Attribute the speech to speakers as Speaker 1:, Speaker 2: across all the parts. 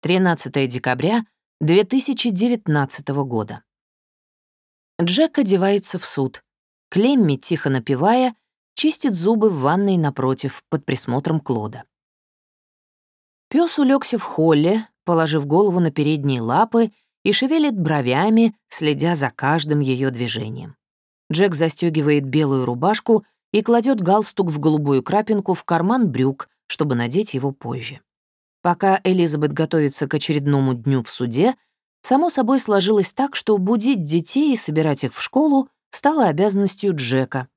Speaker 1: 13 декабря 2019 года. Джек одевается в суд. Клемми, тихо напевая, чистит зубы в ванной напротив под присмотром Клода. Пёс улегся в холле, положив голову на передние лапы и шевелит бровями, следя за каждым ее движением. Джек застегивает белую рубашку и кладет галстук в голубую крапинку в карман брюк, чтобы надеть его позже. Пока Элизабет готовится к очередному дню в суде, само собой сложилось так, что будить детей и собирать их в школу стало обязанностью Джека.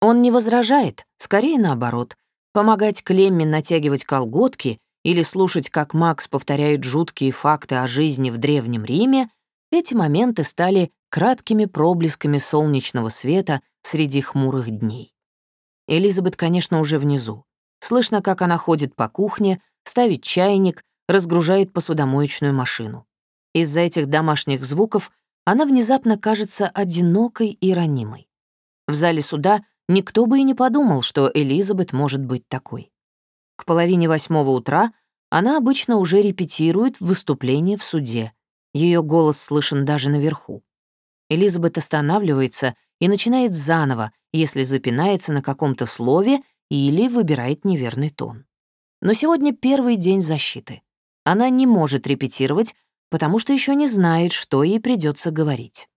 Speaker 1: Он не возражает, скорее наоборот. Помогать Клемме натягивать колготки или слушать, как Макс повторяет жуткие факты о жизни в Древнем Риме, эти моменты стали краткими проблесками солнечного света среди хмурых дней. Элизабет, конечно, уже внизу. Слышно, как она ходит по кухне, ставит чайник, разгружает посудомоечную машину. Из-за этих домашних звуков она внезапно кажется одинокой и ранимой. В зале суда никто бы и не подумал, что Элизабет может быть такой. К половине восьмого утра она обычно уже репетирует выступление в суде. Ее голос слышен даже наверху. Элизабет останавливается и начинает заново, если запинается на каком-то слове или выбирает неверный тон. Но сегодня первый день защиты. Она не может репетировать, потому что еще не знает, что ей придется говорить.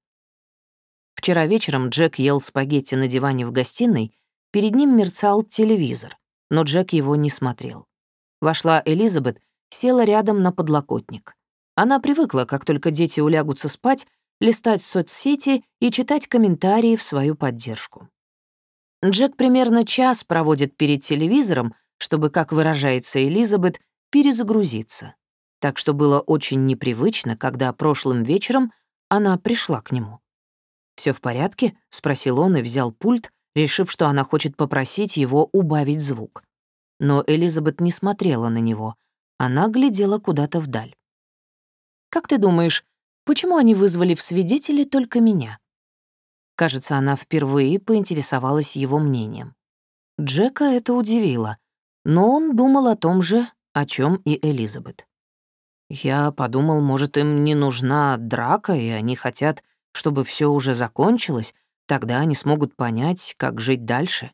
Speaker 1: Вчера вечером Джек ел спагетти на диване в гостиной, перед ним мерцал телевизор, но Джек его не смотрел. Вошла Элизабет, села рядом на подлокотник. Она привыкла, как только дети улягутся спать, листать соцсети и читать комментарии в свою поддержку. Джек примерно час проводит перед телевизором, чтобы, как выражается Элизабет, перезагрузиться. Так что было очень непривычно, когда прошлым вечером она пришла к нему. Все в порядке?» — спросил он и взял пульт, решив, что она хочет попросить его убавить звук. Но Элизабет не смотрела на него. Она глядела куда-то вдаль. «Как ты думаешь, почему они вызвали в свидетели только меня?» Кажется, она впервые поинтересовалась его мнением. Джека это удивило, но он думал о том же, о чем и Элизабет. «Я подумал, может, им не нужна драка, и они хотят, чтобы все уже закончилось, тогда они смогут понять, как жить дальше».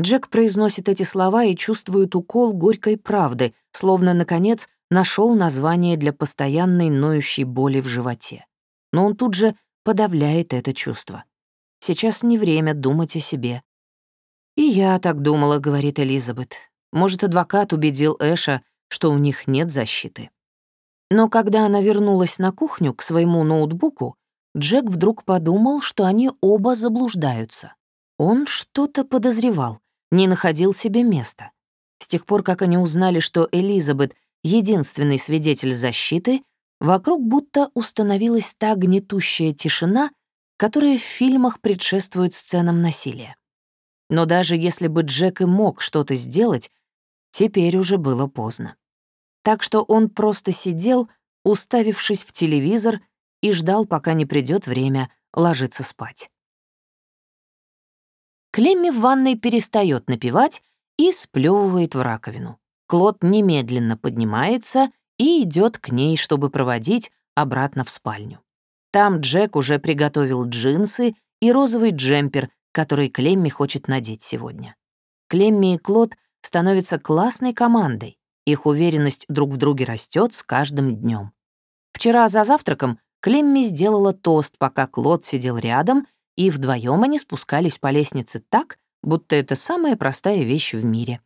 Speaker 1: Джек произносит эти слова и чувствует укол горькой правды, словно, наконец, нашел название для постоянной ноющей боли в животе. Но он тут же подавляет это чувство. Сейчас не время думать о себе. «И я так думала», — говорит Элизабет. «Может, адвокат убедил Эша, что у них нет защиты». Но когда она вернулась на кухню к своему ноутбуку, Джек вдруг подумал, что они оба заблуждаются. Он что-то подозревал, не находил себе места. С тех пор, как они узнали, что Элизабет — единственный свидетель защиты, Вокруг будто установилась та гнетущая тишина, которая в фильмах предшествует сценам насилия. Но даже если бы Джек и мог что-то сделать, теперь уже было поздно. Так что он просто сидел, уставившись в телевизор, и ждал, пока не придет время ложиться спать. Клемми в ванной перестает напевать и сплевывает в раковину. Клод немедленно поднимается и идет к ней, чтобы проводить обратно в спальню. Там Джек уже приготовил джинсы и розовый джемпер, который Клемми хочет надеть сегодня. Клемми и Клод становятся классной командой. Их уверенность друг в друге растет с каждым днем. Вчера за завтраком Клемми сделала тост, пока Клод сидел рядом, и вдвоем они спускались по лестнице так, будто это самая простая вещь в мире.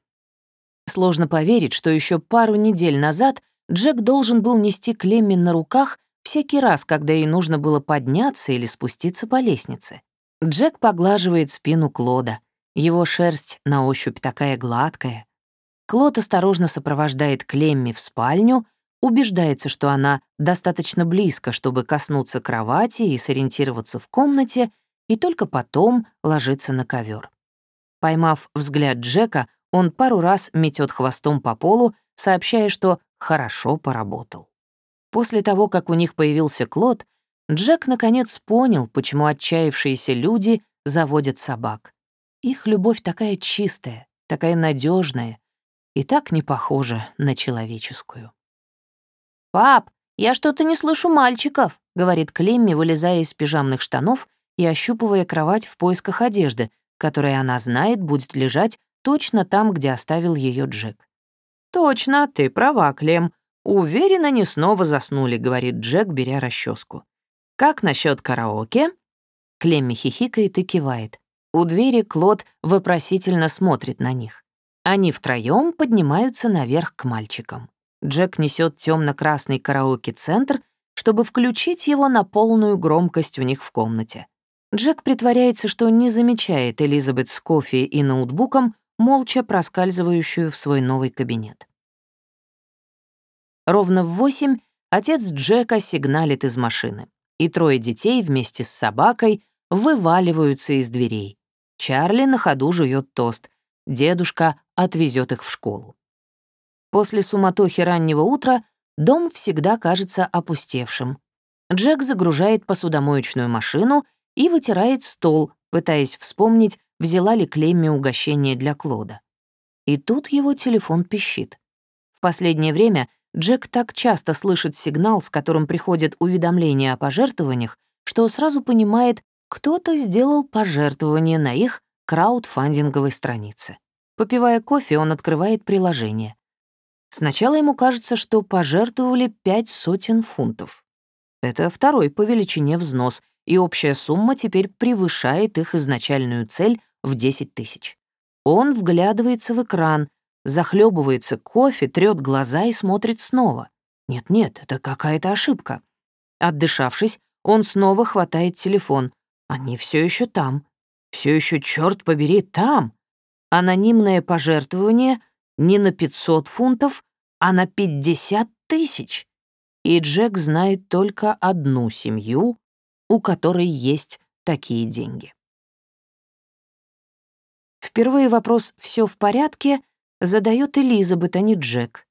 Speaker 1: Сложно поверить, что еще пару недель назад — Джек должен был нести Клемми на руках всякий раз, когда ей нужно было подняться или спуститься по лестнице. Джек поглаживает спину Клода. Его шерсть на ощупь такая гладкая. Клод осторожно сопровождает Клемми в спальню, убеждается, что она достаточно близко, чтобы коснуться кровати и сориентироваться в комнате, и только потом ложится на ковер. Поймав взгляд Джека, он пару раз метет хвостом по полу, сообщая, что хорошо поработал. После того, как у них появился Клод, Джек наконец понял, почему отчаявшиеся люди заводят собак. Их любовь такая чистая, такая надежная и так не похожа на человеческую. «Пап, я что-то не слышу мальчиков», — говорит Клемми, вылезая из пижамных штанов и ощупывая кровать в поисках одежды, которая она знает будет лежать точно там, где оставил ее Джек. «Точно, ты права, Клем. Уверена, не снова заснули», — говорит Джек, беря расческу. «Как насчет караоке?» Клемми хихикает и кивает. У двери Клод вопросительно смотрит на них. Они втроем поднимаются наверх к мальчикам. Джек несет темно-красный караоке-центр, чтобы включить его на полную громкость у них в комнате. Джек притворяется, что не замечает Элизабет с кофе и ноутбуком, молча проскальзывающую в свой новый кабинет. Ровно в восемь отец Джека сигналит из машины, и трое детей вместе с собакой вываливаются из дверей. Чарли на ходу жует тост. Дедушка отвезет их в школу. После суматохи раннего утра дом всегда кажется опустевшим. Джек загружает посудомоечную машину и вытирает стол, пытаясь вспомнить, взяла ли Клемми угощение для Клода. И тут его телефон пищит. В последнее время Джек так часто слышит сигнал, с которым приходят уведомления о пожертвованиях, что сразу понимает, кто-то сделал пожертвование на их краудфандинговой странице. Попивая кофе, он открывает приложение. Сначала ему кажется, что пожертвовали пять сотен фунтов. Это второй по величине взнос, и общая сумма теперь превышает их изначальную цель в 10 тысяч. Он вглядывается в экран, захлебывается кофе, трёт глаза и смотрит снова. Нет-нет, это какая-то ошибка. Отдышавшись, он снова хватает телефон. Они все еще там. Все еще, черт побери, там. Анонимное пожертвование не на 500 фунтов, а на 50 тысяч. И Джек знает только одну семью, у которой есть такие деньги. Впервые вопрос «все в порядке» задает Элизабет, а не Джек.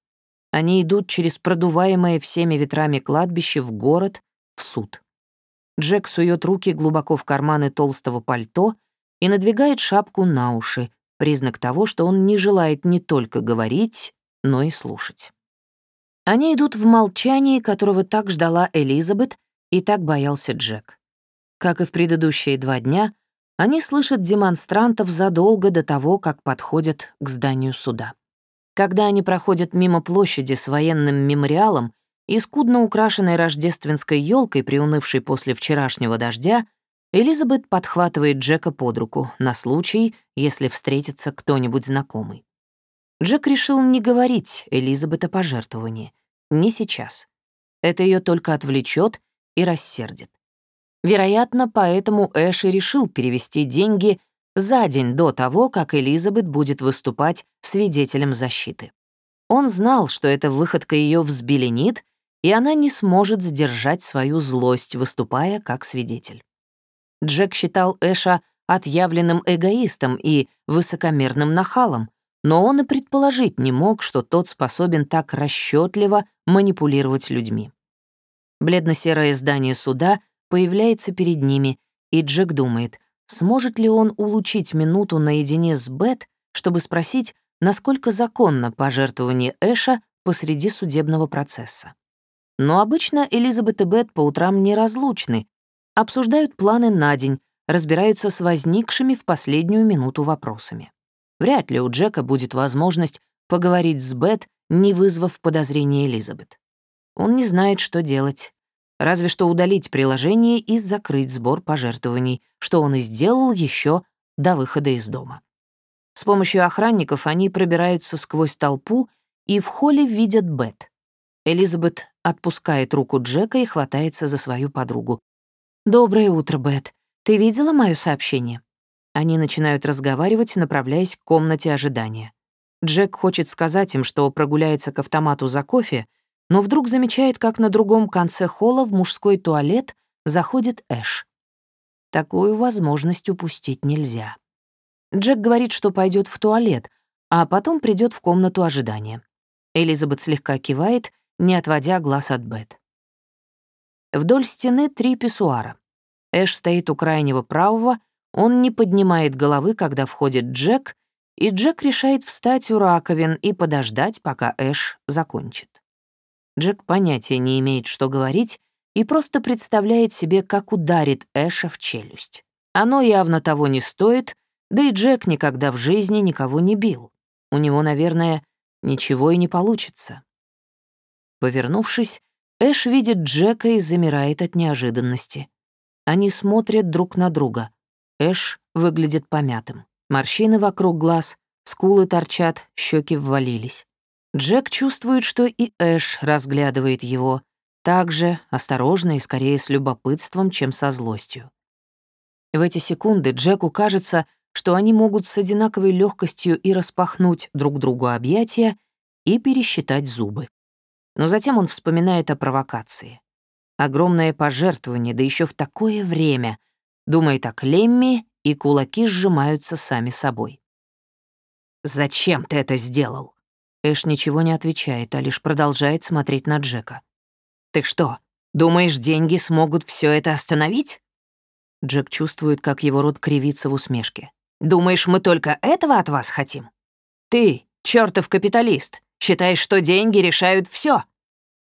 Speaker 1: Они идут через продуваемое всеми ветрами кладбище в город, в суд. Джек сует руки глубоко в карманы толстого пальто и надвигает шапку на уши, признак того, что он не желает не только говорить, но и слушать. Они идут в молчании, которого так ждала Элизабет и так боялся Джек. Как и в предыдущие два дня, они слышат демонстрантов задолго до того, как подходят к зданию суда. Когда они проходят мимо площади с военным мемориалом, и скудно украшенной рождественской елкой, приунывшей после вчерашнего дождя, Элизабет подхватывает Джека под руку на случай, если встретится кто-нибудь знакомый. Джек решил не говорить Элизабет о пожертвовании. Не сейчас. Это ее только отвлечет и рассердит. Вероятно, поэтому Эш и решил перевести деньги за день до того, как Элизабет будет выступать свидетелем защиты. Он знал, что эта выходка ее взбеленит, и она не сможет сдержать свою злость, выступая как свидетель. Джек считал Эша отъявленным эгоистом и высокомерным нахалом, но он и предположить не мог, что тот способен так расчетливо манипулировать людьми. Бледно-серое здание суда появляется перед ними, и Джек думает, сможет ли он улучить минуту наедине с Бет, чтобы спросить, насколько законно пожертвование Эша посреди судебного процесса. Но обычно Элизабет и Бет по утрам неразлучны, обсуждают планы на день, разбираются с возникшими в последнюю минуту вопросами. Вряд ли у Джека будет возможность поговорить с Бет, не вызвав подозрения Элизабет. Он не знает, что делать. Разве что удалить приложение и закрыть сбор пожертвований, что он и сделал еще до выхода из дома. С помощью охранников они пробираются сквозь толпу и в холле видят Бет. Элизабет отпускает руку Джека и хватается за свою подругу. «Доброе утро, Бет. Ты видела моё сообщение?» Они начинают разговаривать, направляясь к комнате ожидания. Джек хочет сказать им, что прогуляется к автомату за кофе, но вдруг замечает, как на другом конце холла в мужской туалет заходит Эш. Такую возможность упустить нельзя. Джек говорит, что пойдет в туалет, а потом придет в комнату ожидания. Элизабет слегка кивает не отводя глаз от Бет. Вдоль стены три писсуара. Эш стоит у крайнего правого, он не поднимает головы, когда входит Джек, и Джек решает встать у раковин и подождать, пока Эш закончит. Джек понятия не имеет, что говорить, и просто представляет себе, как ударит Эша в челюсть. Оно явно того не стоит, да и Джек никогда в жизни никого не бил. У него, наверное, ничего и не получится. Повернувшись, Эш видит Джека и замирает от неожиданности. Они смотрят друг на друга. Эш выглядит помятым. Морщины вокруг глаз, скулы торчат, щеки ввалились. Джек чувствует, что и Эш разглядывает его, так же осторожно и скорее с любопытством, чем со злостью. В эти секунды Джеку кажется, что они могут с одинаковой легкостью и распахнуть друг другу объятия и пересчитать зубы. Но затем он вспоминает о провокации. Огромное пожертвование, да еще в такое время. Думает о Клемме, и кулаки сжимаются сами собой. «Зачем ты это сделал?» Эш ничего не отвечает, а лишь продолжает смотреть на Джека. «Ты что, думаешь, деньги смогут все это остановить?» Джек чувствует, как его рот кривится в усмешке. «Думаешь, мы только этого от вас хотим? Ты, чертов капиталист, считаешь, что деньги решают все.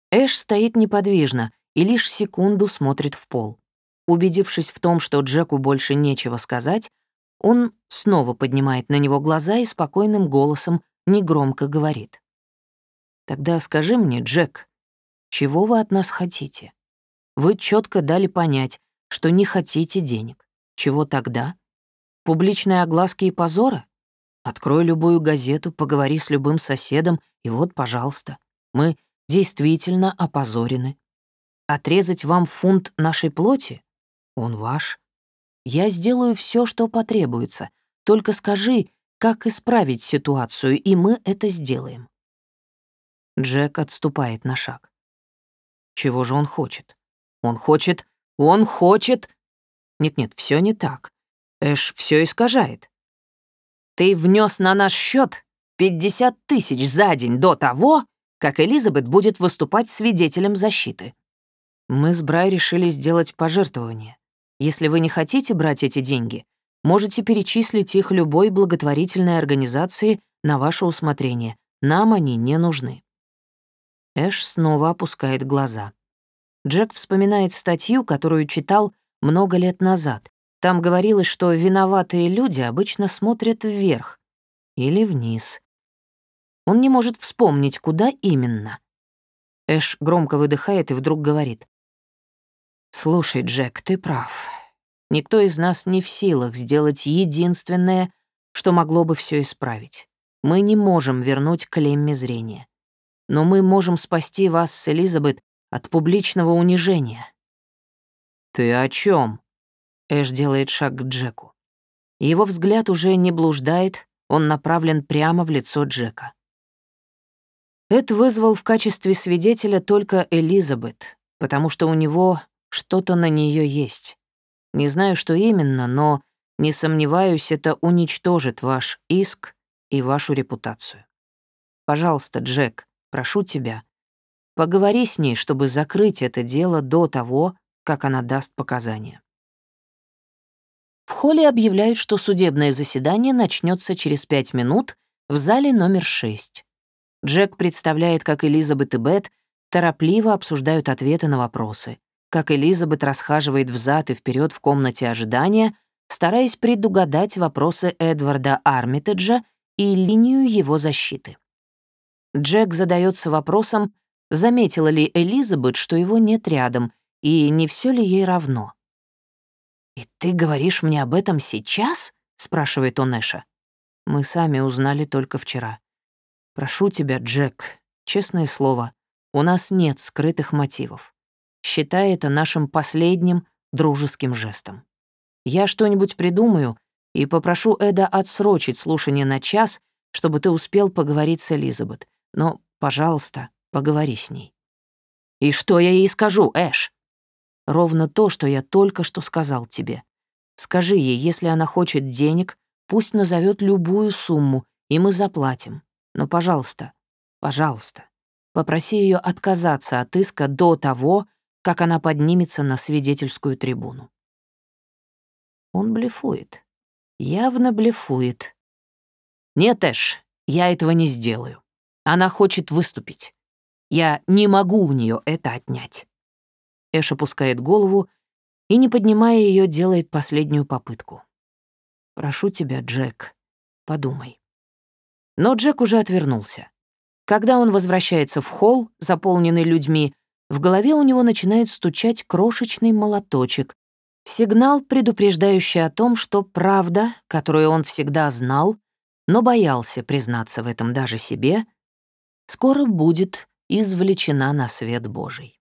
Speaker 1: Эш стоит неподвижно и лишь секунду смотрит в пол. Убедившись в том, что Джеку больше нечего сказать, он снова поднимает на него глаза и спокойным голосом негромко говорит. «Тогда скажи мне, Джек, чего вы от нас хотите? Вы четко дали понять, что не хотите денег. Чего тогда? Публичные огласки и позора? Открой любую газету, поговори с любым соседом, и вот, пожалуйста, мы действительно опозорены. Отрезать вам фунт нашей плоти? Он ваш. Я сделаю все, что потребуется. Только скажи, как исправить ситуацию, и мы это сделаем. Джек отступает на шаг. Чего же он хочет? Он хочет... Он хочет... Нет-нет, все не так. Эш все искажает. Ты внес на наш счет 50 тысяч за день до того, как Элизабет будет выступать свидетелем защиты. Мы с Брай решили сделать пожертвование. Если вы не хотите брать эти деньги, можете перечислить их любой благотворительной организации на ваше усмотрение. Нам они не нужны. Эш снова опускает глаза. Джек вспоминает статью, которую читал много лет назад. Там говорилось, что виноватые люди обычно смотрят вверх или вниз. Он не может вспомнить, куда именно. Эш громко выдыхает и вдруг говорит. «Слушай, Джек, ты прав. Никто из нас не в силах сделать единственное, что могло бы все исправить. Мы не можем вернуть Клемме зрение. Но мы можем спасти вас с Элизабет от публичного унижения». «Ты о чем? Эш делает шаг к Джеку. Его взгляд уже не блуждает, он направлен прямо в лицо Джека. Эд вызвал в качестве свидетеля только Элизабет, потому что у него что-то на нее есть. Не знаю, что именно, но, не сомневаюсь, это уничтожит ваш иск и вашу репутацию. Пожалуйста, Джек, прошу тебя, поговори с ней, чтобы закрыть это дело до того, как она даст показания. В холле объявляют, что судебное заседание начнется через пять минут в зале номер шесть. Джек представляет, как Элизабет и Бет торопливо обсуждают ответы на вопросы, как Элизабет расхаживает взад и вперед в комнате ожидания, стараясь предугадать вопросы Эдварда Армитеджа и линию его защиты. Джек задается вопросом, заметила ли Элизабет, что его нет рядом, и не все ли ей равно. «И ты говоришь мне об этом сейчас?» — спрашивает он Эша. «Мы сами узнали только вчера. Прошу тебя, Джек, честное слово, у нас нет скрытых мотивов. Считай это нашим последним дружеским жестом. Я что-нибудь придумаю и попрошу Эда отсрочить слушание на час, чтобы ты успел поговорить с Элизабет. Но, пожалуйста, поговори с ней. И что я ей скажу, Эш? Ровно то, что я только что сказал тебе. Скажи ей, если она хочет денег, пусть назовет любую сумму, и мы заплатим. Но, пожалуйста, пожалуйста, попроси ее отказаться от иска до того, как она поднимется на свидетельскую трибуну. Он блефует. Явно блефует. Нет, Эш, я этого не сделаю. Она хочет выступить. Я не могу у нее это отнять. Эш опускает голову и, не поднимая ее, делает последнюю попытку. «Прошу тебя, Джек, подумай». Но Джек уже отвернулся. Когда он возвращается в холл, заполненный людьми, в голове у него начинает стучать крошечный молоточек, сигнал, предупреждающий о том, что правда, которую он всегда знал, но боялся признаться в этом даже себе, скоро будет извлечена на свет Божий.